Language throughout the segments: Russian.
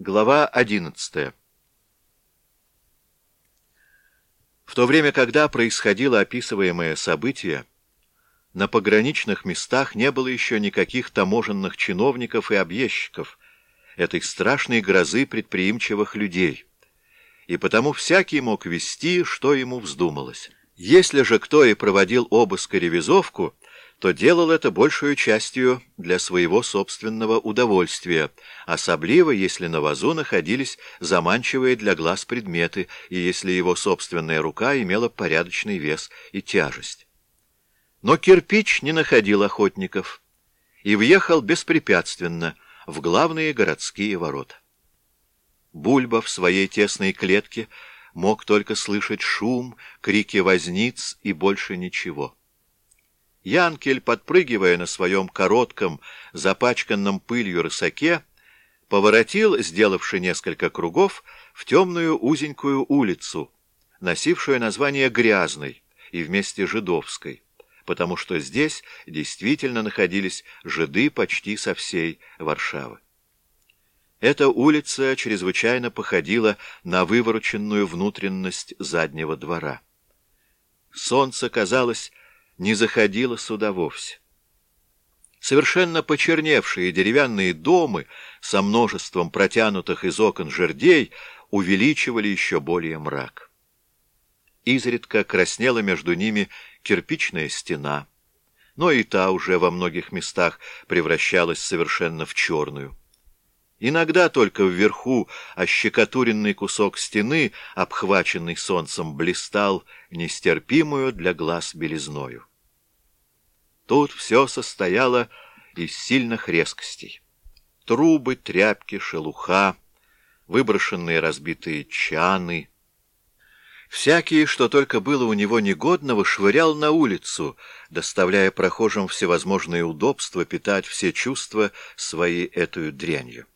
Глава 11 В то время, когда происходило описываемое событие, на пограничных местах не было еще никаких таможенных чиновников и объездчиков, этой страшной грозы предприимчивых людей, и потому всякий мог вести, что ему вздумалось. Если же кто и проводил обыск и ревизовку, то делал это большую частью для своего собственного удовольствия, особливо если на вазу находились заманчивые для глаз предметы и если его собственная рука имела порядочный вес и тяжесть. Но кирпич не находил охотников и въехал беспрепятственно в главные городские ворота. Бульба в своей тесной клетке мог только слышать шум, крики возниц и больше ничего. Янкель, подпрыгивая на своем коротком, запачканном пылью рысаке, поворотил, сделавши несколько кругов, в темную узенькую улицу, носившую название Грязной и вместе Жидовской, потому что здесь действительно находились жиды почти со всей Варшавы. Эта улица чрезвычайно походила на вывороченную внутренность заднего двора. Солнце, казалось, не заходило сюда вовсе. Совершенно почерневшие деревянные дома со множеством протянутых из окон жердей увеличивали еще более мрак. Изредка краснела между ними кирпичная стена, но и та уже во многих местах превращалась совершенно в черную. Иногда только вверху ощекотуренный кусок стены, обхваченный солнцем, блистал нестерпимую для глаз белизною. Тут все состояло из сильных резкостей. Трубы, тряпки, шелуха, выброшенные разбитые чаны. Всякие, что только было у него негодного, швырял на улицу, доставляя прохожим всевозможные удобства питать все чувства свои эту дрянью.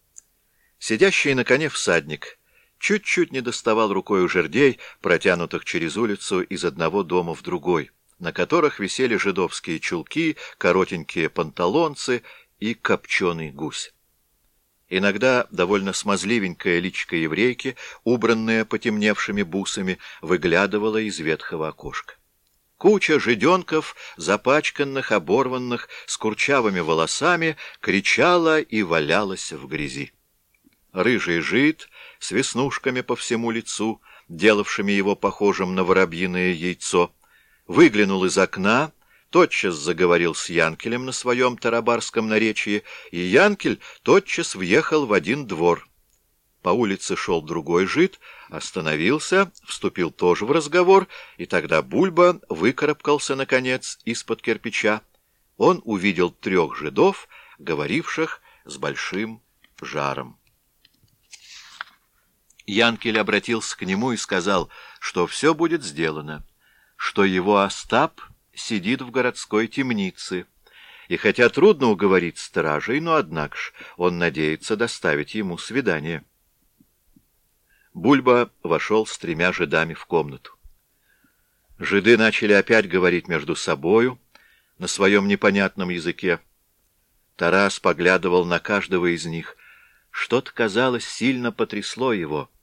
Сидящий на коне всадник чуть-чуть не доставал рукой у жердей, протянутых через улицу из одного дома в другой, на которых висели жидовские чулки, коротенькие панталонцы и копченый гусь. Иногда довольно смазливенькая личка еврейки, убранная потемневшими бусами, выглядывала из ветхого окошка. Куча жиденков, запачканных, оборванных, с курчавыми волосами, кричала и валялась в грязи. Рыжий жид с веснушками по всему лицу, делавшими его похожим на воробьиное яйцо, выглянул из окна, тотчас заговорил с Янкелем на своем тарабарском наречии, и Янкель тотчас въехал в один двор. По улице шел другой жид, остановился, вступил тоже в разговор, и тогда Бульба выкарабкался, наконец, из-под кирпича. Он увидел трех жидов, говоривших с большим жаром. Янкель обратился к нему и сказал, что все будет сделано, что его Остап сидит в городской темнице, и хотя трудно уговорить стражей, но, однако ж, он надеется доставить ему свидание. Бульба вошел с тремя жидами в комнату. Жиды начали опять говорить между собою на своем непонятном языке. Тарас поглядывал на каждого из них. Что-то, казалось, сильно потрясло его —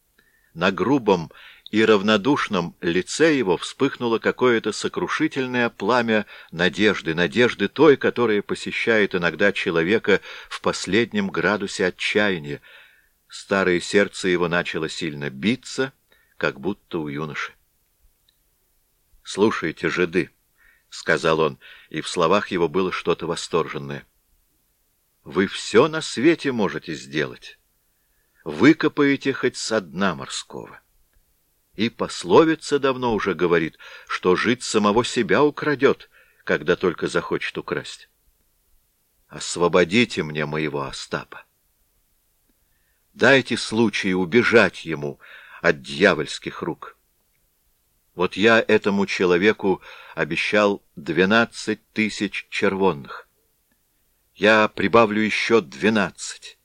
на грубом и равнодушном лице его вспыхнуло какое-то сокрушительное пламя надежды, надежды той, которая посещает иногда человека в последнем градусе отчаяния. Старое сердце его начало сильно биться, как будто у юноши. «Слушайте, жиды», — сказал он, и в словах его было что-то восторженное. «Вы все на свете можете сделать» выкопаете хоть со дна морского. И пословица давно уже говорит, что жить самого себя украдет, когда только захочет украсть. Освободите мне моего Остапа. Дайте случай убежать ему от дьявольских рук. Вот я этому человеку обещал двенадцать тысяч червонных. Я прибавлю еще двенадцать.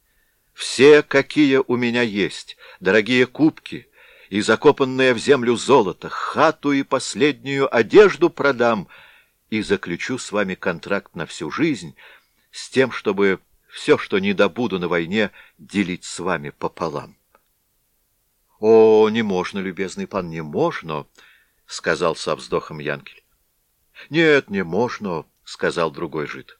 Все, какие у меня есть, дорогие кубки и закопанное в землю золото, хату и последнюю одежду продам и заключу с вами контракт на всю жизнь с тем, чтобы все, что не добуду на войне, делить с вами пополам. — О, не можно, любезный пан, не можно, — сказал со вздохом Янкель. — Нет, не можно, — сказал другой жид.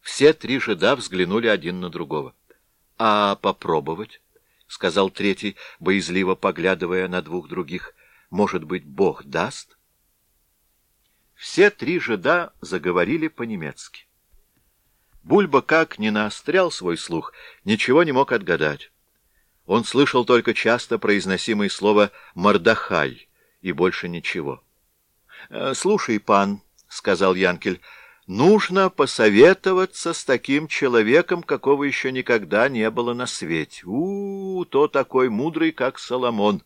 Все три жида взглянули один на другого. — А попробовать? — сказал третий, боязливо поглядывая на двух других. — Может быть, Бог даст? Все три жида заговорили по-немецки. Бульба как ни наострял свой слух, ничего не мог отгадать. Он слышал только часто произносимое слово «мордахай» и больше ничего. «Э, — Слушай, пан, — сказал Янкель, — нужно посоветоваться с таким человеком, какого еще никогда не было на свете. У, -у, -у то такой мудрый, как Соломон.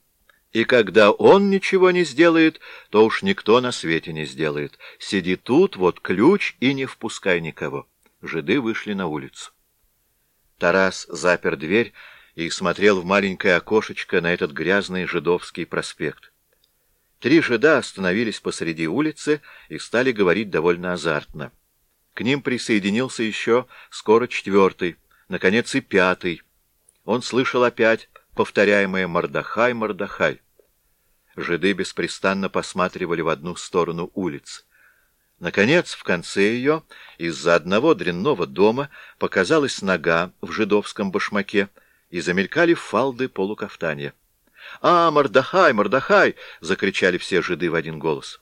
И когда он ничего не сделает, то уж никто на свете не сделает. Сиди тут, вот ключ, и не впускай никого жиды вышли на улицу. Тарас запер дверь и смотрел в маленькое окошечко на этот грязный жидовский проспект. Три жида остановились посреди улицы и стали говорить довольно азартно. К ним присоединился еще скоро четвертый, наконец и пятый. Он слышал опять повторяемое «Мордахай, Мордахай». Жиды беспрестанно посматривали в одну сторону улицы. Наконец, в конце ее, из-за одного дрянного дома, показалась нога в жидовском башмаке, и замелькали фалды полукафтанья. «А, Мордахай, Мордахай!» — закричали все жиды в один голос.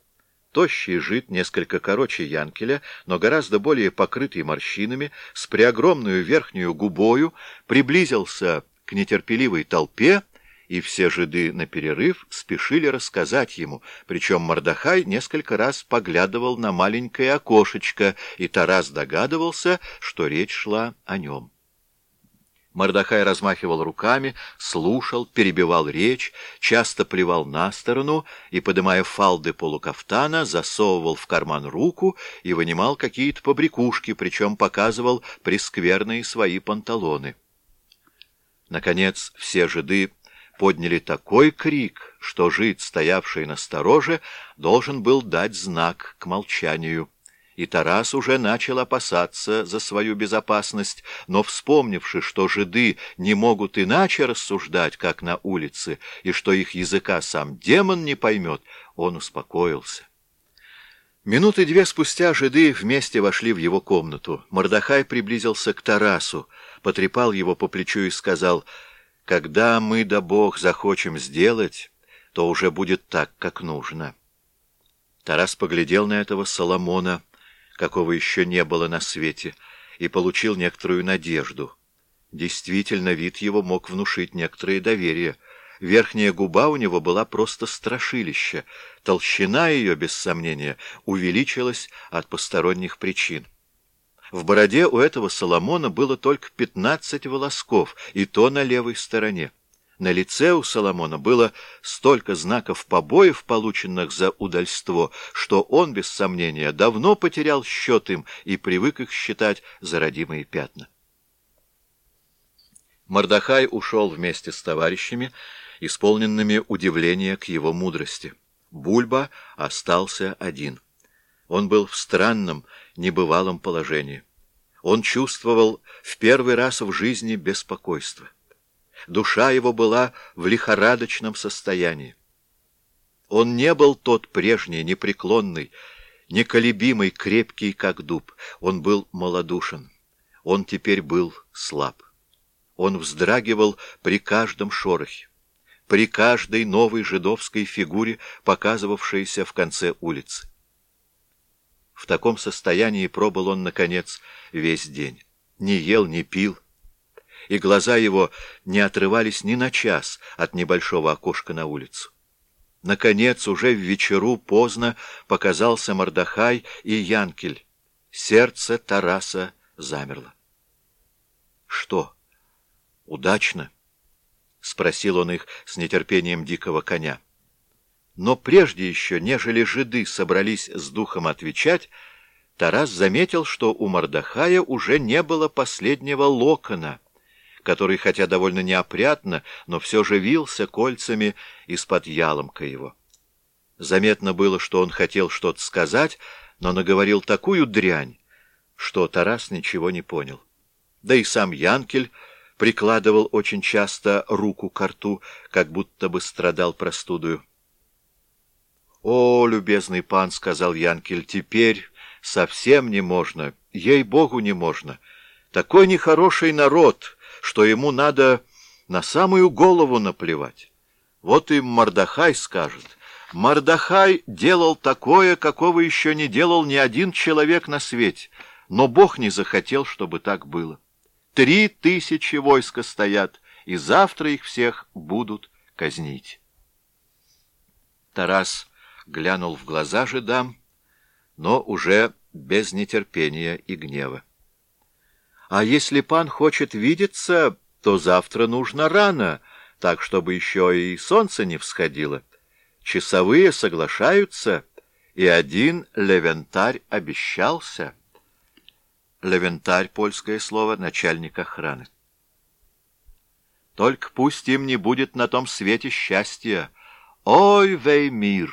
Тощий жид, несколько короче Янкеля, но гораздо более покрытый морщинами, с преогромную верхнюю губою, приблизился к нетерпеливой толпе и все жиды на перерыв спешили рассказать ему, причем Мордахай несколько раз поглядывал на маленькое окошечко, и Тарас догадывался, что речь шла о нем. Мордахай размахивал руками, слушал, перебивал речь, часто плевал на сторону и, подымая фалды полукафтана, засовывал в карман руку и вынимал какие-то побрякушки, причем показывал прескверные свои панталоны. Наконец, все жиды подняли такой крик, что жид, стоявший на стороже, должен был дать знак к молчанию. И Тарас уже начал опасаться за свою безопасность, но, вспомнивши, что жиды не могут иначе рассуждать, как на улице, и что их языка сам демон не поймет, он успокоился. Минуты две спустя жиды вместе вошли в его комнату. Мордахай приблизился к Тарасу, потрепал его по плечу и сказал — когда мы да Бог захочем сделать, то уже будет так, как нужно. Тарас поглядел на этого Соломона, какого еще не было на свете, и получил некоторую надежду. Действительно, вид его мог внушить некоторое доверие. Верхняя губа у него была просто страшилище, толщина ее, без сомнения, увеличилась от посторонних причин. В бороде у этого Соломона было только пятнадцать волосков, и то на левой стороне. На лице у Соломона было столько знаков побоев, полученных за удальство, что он, без сомнения, давно потерял счет им и привык их считать за родимые пятна. Мордахай ушел вместе с товарищами, исполненными удивления к его мудрости. Бульба остался один. Он был в странном, небывалом положении. Он чувствовал в первый раз в жизни беспокойство. Душа его была в лихорадочном состоянии. Он не был тот прежний, непреклонный, неколебимый, крепкий, как дуб. Он был малодушен. Он теперь был слаб. Он вздрагивал при каждом шорохе, при каждой новой жидовской фигуре, показывавшейся в конце улицы. В таком состоянии пробыл он, наконец, весь день. Не ел, не пил, и глаза его не отрывались ни на час от небольшого окошка на улицу. Наконец, уже в вечеру поздно показался Мордахай и Янкель. Сердце Тараса замерло. — Что? Удачно? — спросил он их с нетерпением дикого коня. Но прежде еще, нежели жиды собрались с духом отвечать, Тарас заметил, что у Мордахая уже не было последнего локона, который, хотя довольно неопрятно, но все же вился кольцами из-под яломка его. Заметно было, что он хотел что-то сказать, но наговорил такую дрянь, что Тарас ничего не понял. Да и сам Янкель прикладывал очень часто руку к рту, как будто бы страдал простудою. — О, любезный пан, — сказал Янкель, — теперь совсем не можно, ей-богу не можно. Такой нехороший народ, что ему надо на самую голову наплевать. Вот и Мордахай скажет. Мордахай делал такое, какого еще не делал ни один человек на свете, но Бог не захотел, чтобы так было. Три тысячи войска стоят, и завтра их всех будут казнить. Тарас глянул в глаза жидам, но уже без нетерпения и гнева. «А если пан хочет видеться, то завтра нужно рано, так, чтобы еще и солнце не всходило. Часовые соглашаются, и один левентарь обещался». Левентарь, польское слово, начальник охраны. Только пусть им не будет на том свете счастья. Ой, Веймир!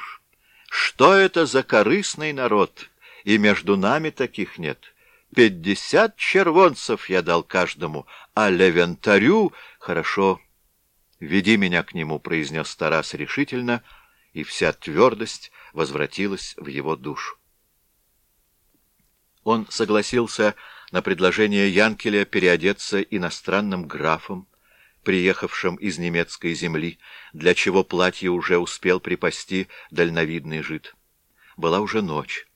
Что это за корыстный народ? И между нами таких нет. Пятьдесят червонцев я дал каждому, а левентарю... Хорошо, веди меня к нему, — произнес Тарас решительно, и вся твердость возвратилась в его душу. Он согласился на предложение Янкеля переодеться иностранным графом, приехавшим из немецкой земли, для чего платье уже успел припасти дальновидный жид. Была уже ночь.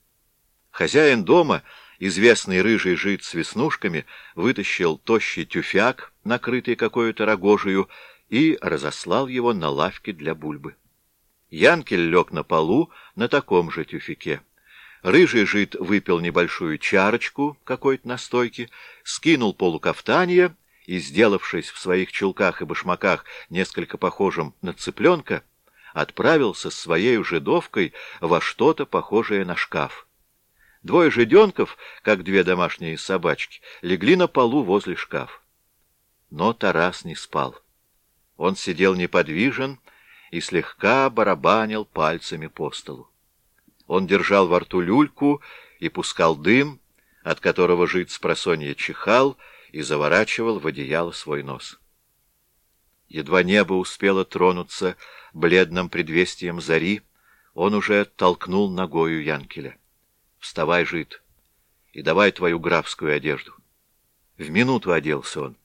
Хозяин дома, известный рыжий жид с веснушками, вытащил тощий тюфяк, накрытый какой-то рогожею, и разослал его на лавке для бульбы. Янкель лег на полу на таком же тюфяке. Рыжий жид выпил небольшую чарочку какой-то настойки, скинул полукафтанье и, сделавшись в своих чулках и башмаках несколько похожим на цыпленка, отправился с своей жидовкой во что-то похожее на шкаф. Двое жиденков, как две домашние собачки, легли на полу возле шкаф. Но Тарас не спал. Он сидел неподвижен и слегка барабанил пальцами по столу. Он держал во рту люльку и пускал дым, от которого жид с просонья чихал и заворачивал в одеяло свой нос. Едва небо успело тронуться бледным предвестием зари, он уже толкнул ногою Янкеля. «Вставай, жид, и давай твою графскую одежду». В минуту оделся он,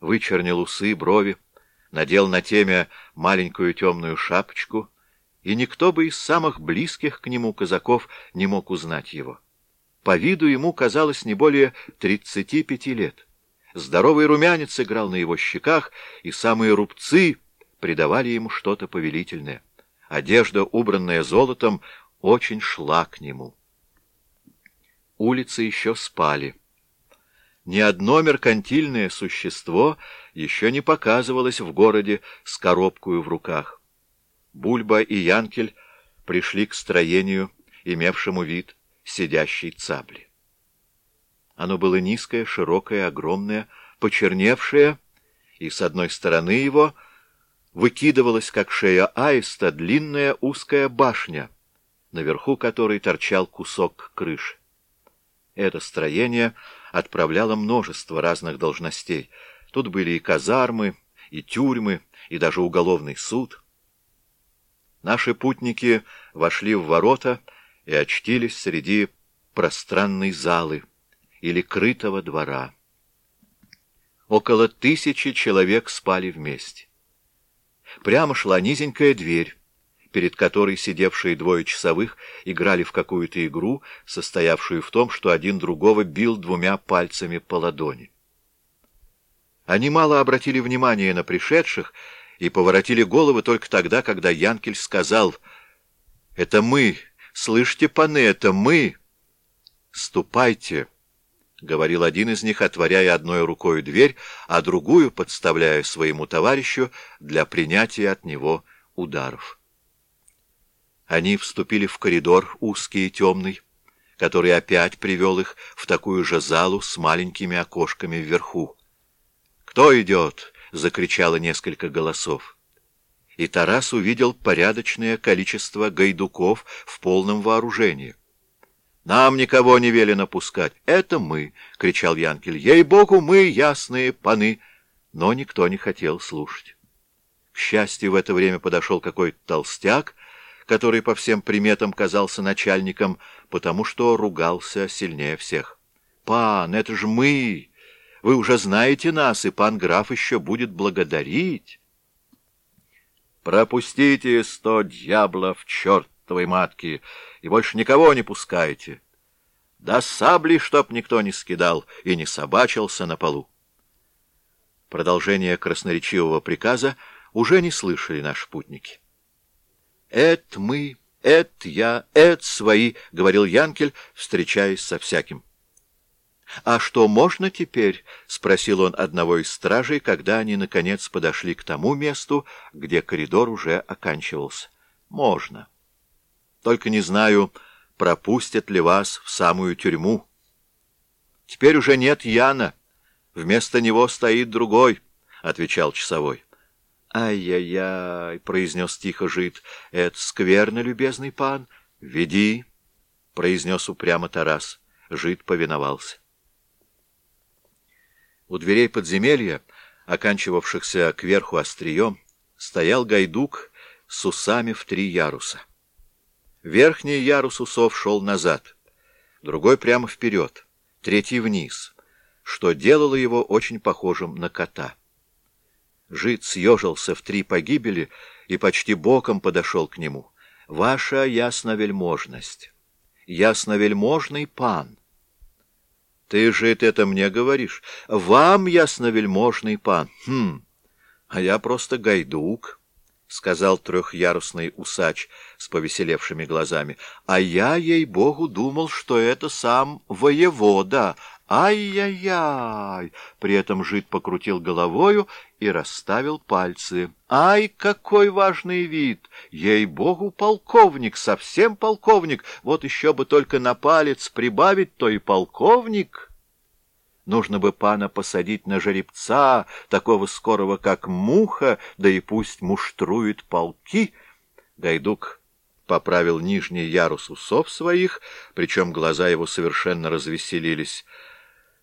вычернил усы, брови, надел на темя маленькую темную шапочку — и никто бы из самых близких к нему казаков не мог узнать его. По виду ему казалось не более тридцати пяти лет. Здоровый румянец играл на его щеках, и самые рубцы придавали ему что-то повелительное. Одежда, убранная золотом, очень шла к нему. Улицы еще спали. Ни одно меркантильное существо еще не показывалось в городе с коробкою в руках. Бульба и Янкель пришли к строению, имевшему вид сидящей цапли. Оно было низкое, широкое, огромное, почерневшее, и с одной стороны его выкидывалась, как шея аиста, длинная узкая башня, наверху которой торчал кусок крыши. Это строение отправляло множество разных должностей. Тут были и казармы, и тюрьмы, и даже уголовный суд — Наши путники вошли в ворота и очтились среди пространной залы или крытого двора. Около тысячи человек спали вместе. Прямо шла низенькая дверь, перед которой сидевшие двое часовых играли в какую-то игру, состоявшую в том, что один другого бил двумя пальцами по ладони. Они мало обратили внимания на пришедших, и поворотили головы только тогда, когда Янкель сказал «Это мы! Слышите, паны, это мы!» «Ступайте!» — говорил один из них, отворяя одной рукой дверь, а другую подставляя своему товарищу для принятия от него ударов. Они вступили в коридор узкий и темный, который опять привел их в такую же залу с маленькими окошками вверху. «Кто идет?» — закричало несколько голосов. И Тарас увидел порядочное количество гайдуков в полном вооружении. Нам никого не велено пускать. Это мы, — кричал Янкель. Ей-богу, мы ясные паны. Но никто не хотел слушать. К счастью, в это время подошел какой-то толстяк, который по всем приметам казался начальником, потому что ругался сильнее всех. «Пан, это же мы! Вы уже знаете нас, и пан граф еще будет благодарить!» «Пропустите сто дьяблов, чертовой матки!» и больше никого не пускайте. Да сабли, чтоб никто не скидал и не собачился на полу. Продолжение красноречивого приказа уже не слышали наши путники. «Это мы, это я, это свои», — говорил Янкель, встречаясь со всяким. «А что, можно теперь?» — спросил он одного из стражей, когда они, наконец, подошли к тому месту, где коридор уже оканчивался. «Можно». Только не знаю, пропустят ли вас в самую тюрьму. Теперь уже нет Яна. Вместо него стоит другой, — отвечал часовой. «Ай-яй-яй!» — произнес тихо жид. «Это скверно, любезный пан. Веди!» — произнес упрямо Тарас. Жид повиновался. У дверей подземелья, оканчивавшихся кверху острием, стоял гайдук с усами в три яруса. Верхний ярус усов шел назад, другой прямо вперед, третий вниз, что делало его очень похожим на кота. Жид съежился в три погибели и почти боком подошел к нему. «Ваша ясновельможность, ясновельможный пан». «Ты, Жид, это мне говоришь? Вам, ясновельможный пан? Хм, а я просто гайдук». — сказал трехярусный усач с повеселевшими глазами. — А я, ей-богу, думал, что это сам воевода. Ай-яй-яй! При этом жид покрутил головою и расставил пальцы. Ай, какой важный вид! Ей-богу, полковник, совсем полковник! Вот еще бы только на палец прибавить, то и полковник! Нужно бы пана посадить на жеребца, такого скорого, как муха, да и пусть муштрует полки. Гайдук поправил нижний ярус усов своих, причем глаза его совершенно развеселились.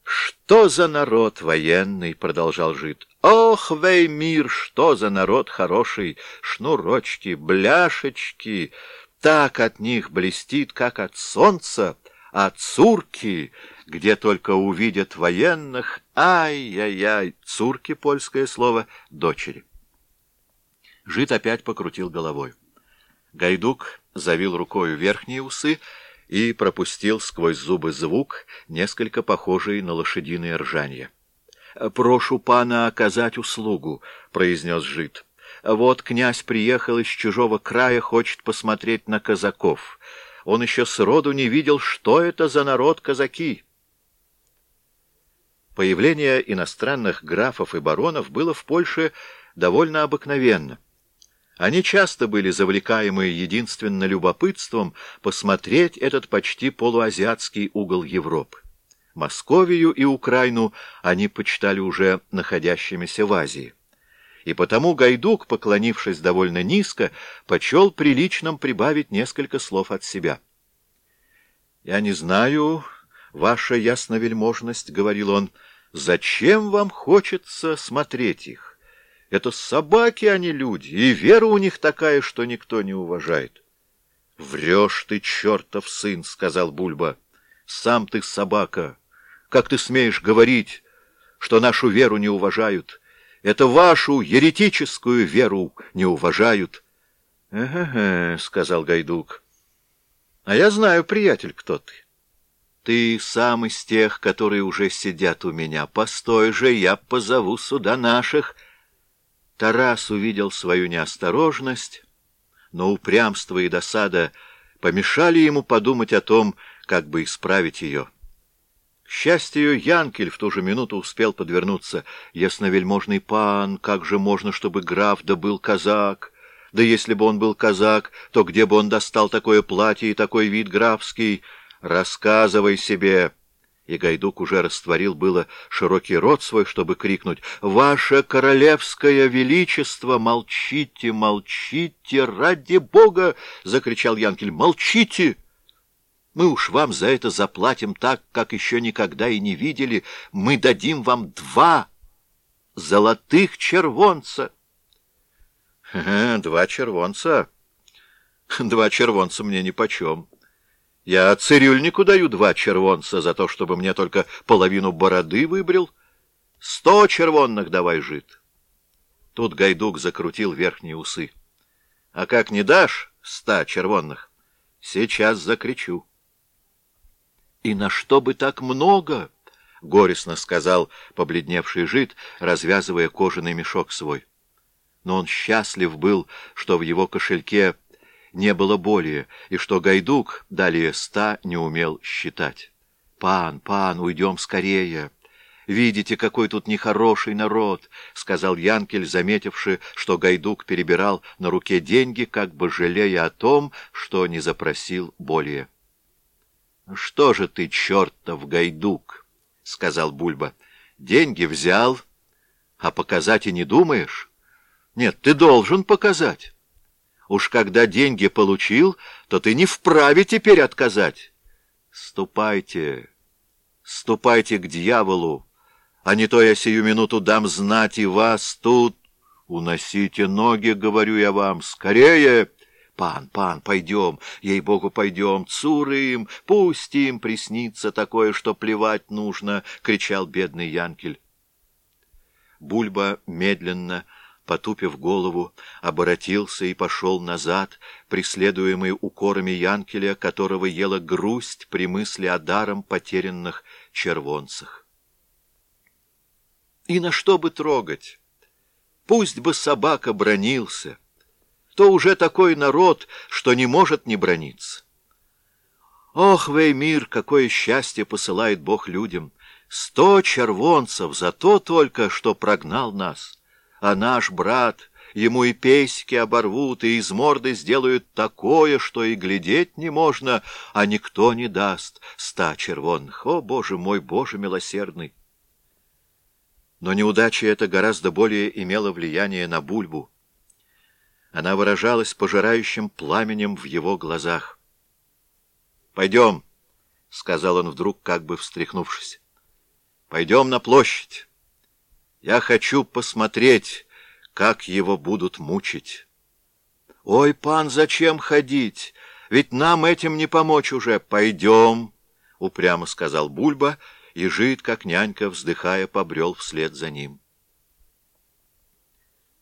«Что за народ военный?» — продолжал жид. «Ох, вей мир, что за народ хороший! Шнурочки, бляшечки! Так от них блестит, как от солнца!» а цурки, где только увидят военных, ай-яй-яй, цурки — польское слово, дочери. Жид опять покрутил головой. Гайдук завил рукою верхние усы и пропустил сквозь зубы звук, несколько похожий на лошадиное ржанье. — Прошу пана оказать услугу, — произнес жид. — Вот князь приехал из чужого края, хочет посмотреть на казаков он еще сроду не видел, что это за народ казаки. Появление иностранных графов и баронов было в Польше довольно обыкновенно. Они часто были завлекаемы единственно любопытством посмотреть этот почти полуазиатский угол Европы. Московию и Украину они почитали уже находящимися в Азии и потому Гайдук, поклонившись довольно низко, почел приличным прибавить несколько слов от себя. — Я не знаю, ваша ясновельможность, — говорил он, — зачем вам хочется смотреть их? Это собаки, а не люди, и вера у них такая, что никто не уважает. — Врешь ты, чертов сын, — сказал Бульба. — Сам ты собака. Как ты смеешь говорить, что нашу веру не уважают? — это вашу еретическую веру не уважают. — Ага, — сказал Гайдук. — А я знаю, приятель, кто ты. Ты сам из тех, которые уже сидят у меня. Постой же, я позову сюда наших. Тарас увидел свою неосторожность, но упрямство и досада помешали ему подумать о том, как бы исправить ее. К счастью, Янкель в ту же минуту успел подвернуться. Ясновельможный пан, как же можно, чтобы граф да был казак? Да если бы он был казак, то где бы он достал такое платье и такой вид графский? Рассказывай себе!» И Гайдук уже растворил было широкий рот свой, чтобы крикнуть «Ваше королевское величество! Молчите, молчите! Ради бога!» — закричал Янкель. «Молчите!» Мы уж вам за это заплатим так, как еще никогда и не видели. Мы дадим вам два золотых червонца. — Два червонца? Два червонца мне нипочем. Я цирюльнику даю два червонца за то, чтобы мне только половину бороды выбрил. Сто червонных давай, жид. Тут Гайдук закрутил верхние усы. — А как не дашь ста червонных, сейчас закричу. «И на что бы так много?» — горестно сказал побледневший жид, развязывая кожаный мешок свой. Но он счастлив был, что в его кошельке не было более, и что Гайдук далее ста не умел считать. «Пан, пан, уйдем скорее!» «Видите, какой тут нехороший народ!» — сказал Янкель, заметивши, что Гайдук перебирал на руке деньги, как бы жалея о том, что не запросил более. — Что же ты, чертов гайдук? — сказал Бульба. — Деньги взял, а показать и не думаешь? Нет, ты должен показать. Уж когда деньги получил, то ты не вправе теперь отказать. Ступайте, ступайте к дьяволу, а не то я сию минуту дам знать и вас тут. Уносите ноги, говорю я вам, скорее! «Пан, пан, пойдем, ей-богу, пойдем, цурым, пусть им приснится такое, что плевать нужно!» — кричал бедный Янкель. Бульба медленно, потупив голову, оборотился и пошел назад, преследуемый укорами Янкеля, которого ела грусть при мысли о даром потерянных червонцах. И на что бы трогать? Пусть бы собака бронился — то уже такой народ, что не может не брониться. Ох, Веймир, какое счастье посылает Бог людям! Сто червонцев за то только, что прогнал нас. А наш брат, ему и песики оборвут, и из морды сделают такое, что и глядеть не можно, а никто не даст ста червонных. О, Боже мой, Боже милосердный! Но неудача эта гораздо более имела влияние на Бульбу. Она выражалась пожирающим пламенем в его глазах. «Пойдем», — сказал он вдруг, как бы встряхнувшись. «Пойдем на площадь. Я хочу посмотреть, как его будут мучить». «Ой, пан, зачем ходить? Ведь нам этим не помочь уже. Пойдем», — упрямо сказал Бульба, и жид, как нянька, вздыхая, побрел вслед за ним.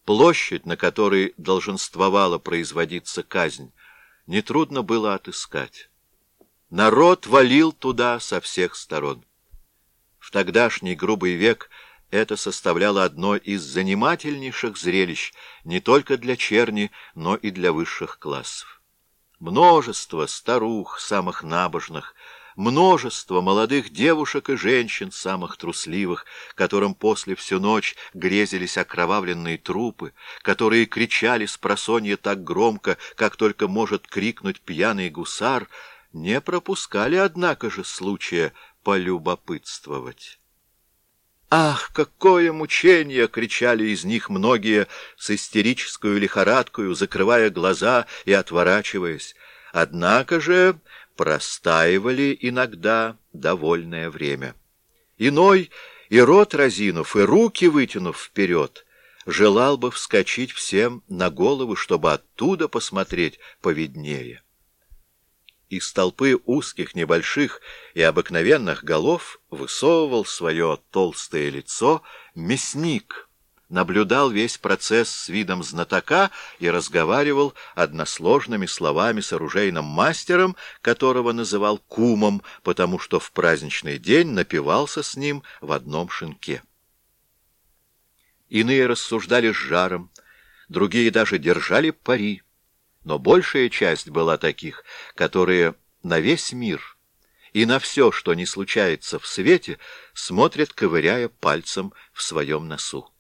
Площадь, на которой долженствовала производиться казнь, нетрудно было отыскать. Народ валил туда со всех сторон. В тогдашний грубый век это составляло одно из занимательнейших зрелищ не только для черни, но и для высших классов. Множество старух, самых набожных, множество молодых девушек и женщин, самых трусливых, которым после всю ночь грезились окровавленные трупы, которые кричали с просонья так громко, как только может крикнуть пьяный гусар, не пропускали, однако же, случая полюбопытствовать. «Ах, какое мучение!» — кричали из них многие с истерической лихорадкою, закрывая глаза и отворачиваясь. Однако же простаивали иногда довольное время. Иной, и рот разинув, и руки вытянув вперед, желал бы вскочить всем на голову, чтобы оттуда посмотреть повиднее. Из толпы узких, небольших и обыкновенных голов высовывал свое толстое лицо мясник — наблюдал весь процесс с видом знатока и разговаривал односложными словами с оружейным мастером, которого называл кумом, потому что в праздничный день напивался с ним в одном шинке. Иные рассуждали с жаром, другие даже держали пари, но большая часть была таких, которые на весь мир и на все, что не случается в свете, смотрят, ковыряя пальцем в своем носу.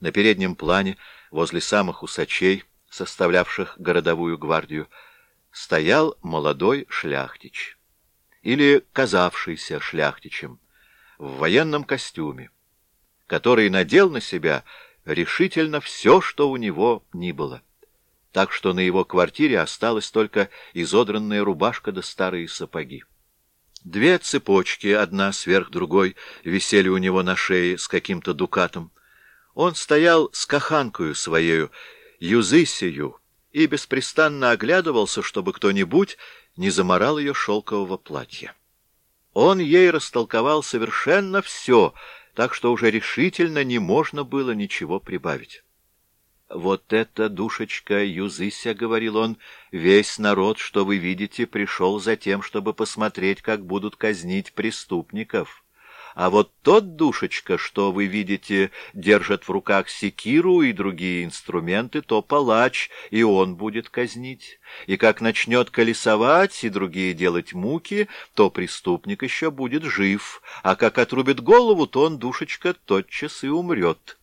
На переднем плане, возле самых усачей, составлявших городовую гвардию, стоял молодой шляхтич, или казавшийся шляхтичем, в военном костюме, который надел на себя решительно все, что у него ни было. Так что на его квартире осталась только изодранная рубашка да старые сапоги. Две цепочки, одна сверх другой, висели у него на шее с каким-то дукатом. Он стоял с каханкою своею, юзысею, и беспрестанно оглядывался, чтобы кто-нибудь не заморал ее шелкового платья. Он ей растолковал совершенно все, так что уже решительно не можно было ничего прибавить. «Вот это, душечка Юзыся, — говорил он, — весь народ, что вы видите, пришел за тем, чтобы посмотреть, как будут казнить преступников». А вот тот душечка, что вы видите, держит в руках секиру и другие инструменты, то палач, и он будет казнить. И как начнет колесовать и другие делать муки, то преступник еще будет жив, а как отрубит голову, то он, душечка, тотчас и умрет».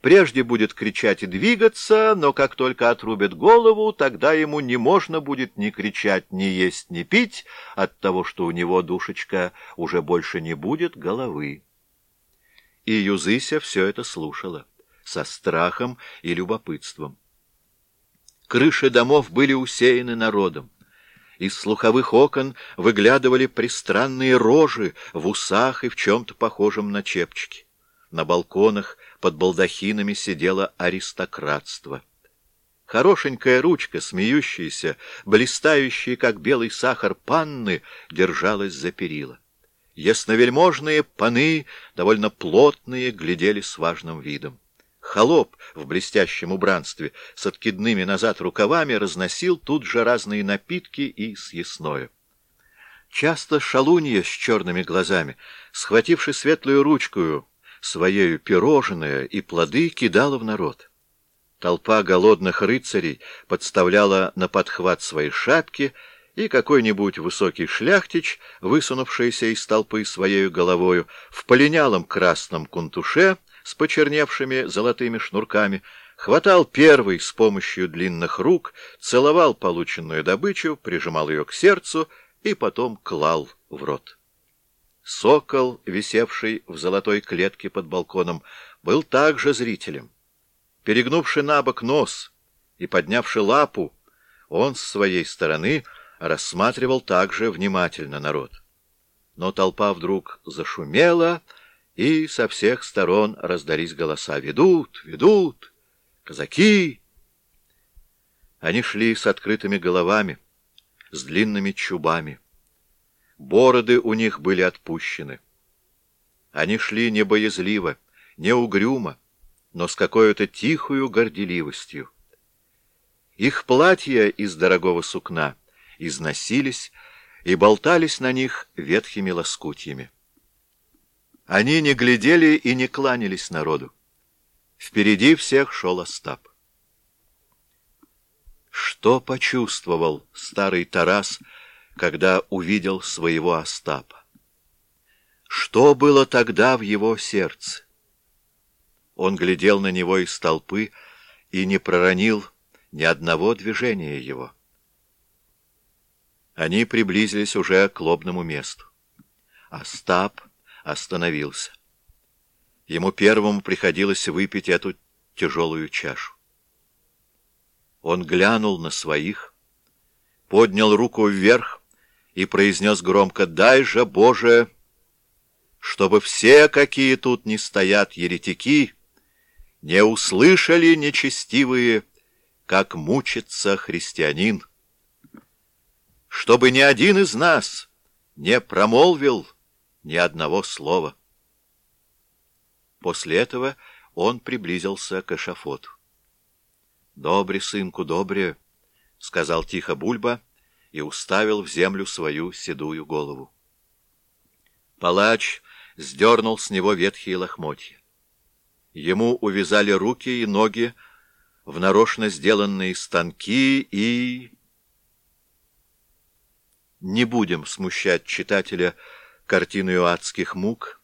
Прежде будет кричать и двигаться, но как только отрубят голову, тогда ему не можно будет ни кричать, ни есть, ни пить, от того, что у него, душечка, уже больше не будет головы. И Юзыся все это слушала, со страхом и любопытством. Крыши домов были усеяны народом. Из слуховых окон выглядывали пристранные рожи в усах и в чем-то похожем на чепчики. На балконах под балдахинами сидело аристократство. Хорошенькая ручка, смеющаяся, блистающая, как белый сахар, панны, держалась за перила. Ясновельможные паны, довольно плотные, глядели с важным видом. Холоп в блестящем убранстве с откидными назад рукавами разносил тут же разные напитки и съестное. Часто шалунья с черными глазами, схвативши светлую ручку, своею пирожное и плоды кидала в народ. Толпа голодных рыцарей подставляла на подхват свои шапки, и какой-нибудь высокий шляхтич, высунувшийся из толпы своей головою, в полинялом красном кунтуше с почерневшими золотыми шнурками, хватал первый с помощью длинных рук, целовал полученную добычу, прижимал ее к сердцу и потом клал в рот. Сокол, висевший в золотой клетке под балконом, был также зрителем. Перегнувший на бок нос и поднявший лапу, он с своей стороны рассматривал также внимательно народ. Но толпа вдруг зашумела, и со всех сторон раздались голоса «Ведут! Ведут! Казаки!» Они шли с открытыми головами, с длинными чубами. Бороды у них были отпущены. Они шли не боязливо, не угрюмо, но с какой-то тихою горделивостью. Их платья из дорогого сукна износились и болтались на них ветхими лоскутьями. Они не глядели и не кланялись народу. Впереди всех шел Остап. Что почувствовал старый Тарас, когда увидел своего Остапа. Что было тогда в его сердце? Он глядел на него из толпы и не проронил ни одного движения его. Они приблизились уже к лобному месту. Остап остановился. Ему первому приходилось выпить эту тяжелую чашу. Он глянул на своих, поднял руку вверх и произнес громко «Дай же, Боже, чтобы все, какие тут не стоят еретики, не услышали нечестивые, как мучится христианин, чтобы ни один из нас не промолвил ни одного слова». После этого он приблизился к эшафоту. «Добре, сынку, добре», — сказал тихо Бульба, — и уставил в землю свою седую голову. Палач сдернул с него ветхие лохмотья. Ему увязали руки и ноги в нарочно сделанные станки и... Не будем смущать читателя картиною адских мук,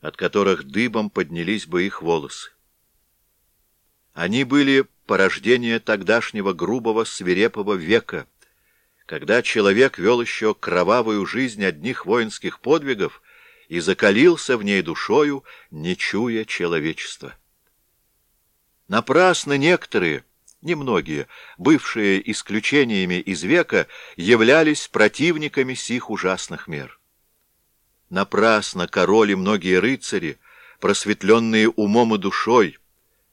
от которых дыбом поднялись бы их волосы. Они были порождение тогдашнего грубого свирепого века — когда человек вел еще кровавую жизнь одних воинских подвигов и закалился в ней душою, не чуя человечества. Напрасно некоторые, немногие, бывшие исключениями из века, являлись противниками сих ужасных мер. Напрасно король и многие рыцари, просветленные умом и душой,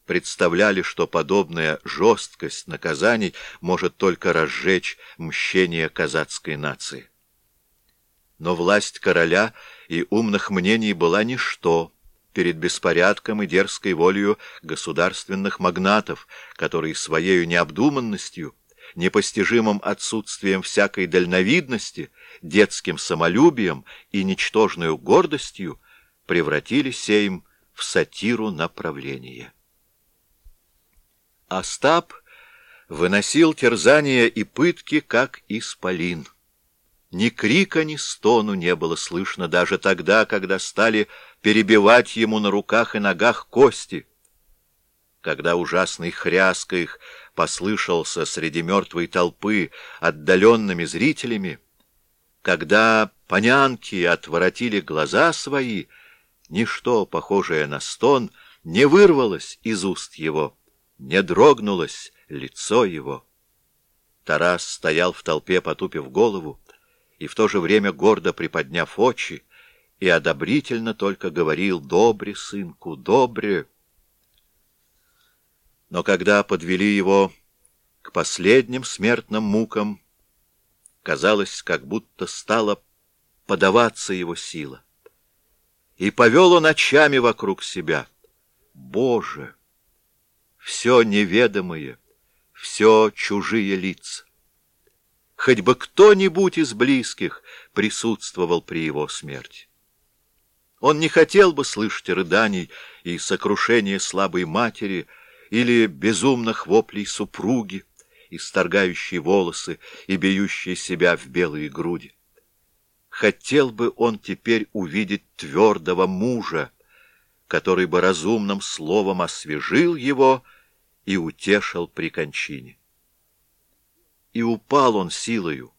представляли, что подобная жесткость наказаний может только разжечь мщение казацкой нации. Но власть короля и умных мнений была ничто перед беспорядком и дерзкой волею государственных магнатов, которые своей необдуманностью, непостижимым отсутствием всякой дальновидности, детским самолюбием и ничтожной гордостью превратили сейм в сатиру направления. Остап выносил терзания и пытки, как исполин. Ни крика, ни стону не было слышно даже тогда, когда стали перебивать ему на руках и ногах кости. Когда ужасный хряск их послышался среди мертвой толпы отдаленными зрителями, когда понянки отворотили глаза свои, ничто, похожее на стон, не вырвалось из уст его, не дрогнулось лицо его. Тарас стоял в толпе, потупив голову, и в то же время гордо приподняв очи, и одобрительно только говорил «Добре, сынку, добре». Но когда подвели его к последним смертным мукам, казалось, как будто стала подаваться его сила. И повел он очами вокруг себя. Боже! Все неведомые, все чужие лица хоть бы кто-нибудь из близких присутствовал при его смерти. Он не хотел бы слышать рыданий и сокрушения слабой матери или безумных воплей супруги, исторгающей волосы и бьющей себя в белые груди. Хотел бы он теперь увидеть твердого мужа, который бы разумным словом освежил его и утешил при кончине и упал он силою.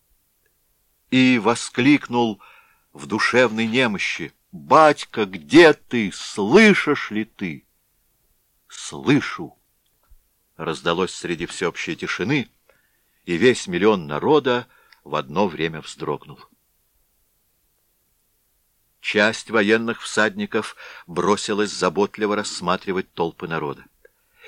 И воскликнул в душевной немощи, «Батька, где ты? Слышишь ли ты?» «Слышу!» Раздалось среди всеобщей тишины, и весь миллион народа в одно время вздрогнул. Часть военных всадников бросилась заботливо рассматривать толпы народа.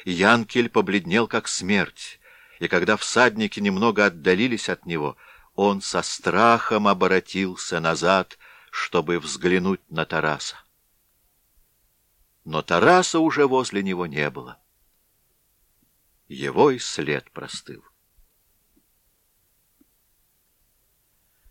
Янкель побледнел, как смерть, и когда всадники немного отдалились от него, он со страхом оборотился назад, чтобы взглянуть на Тараса. Но Тараса уже возле него не было. Его и след простыл.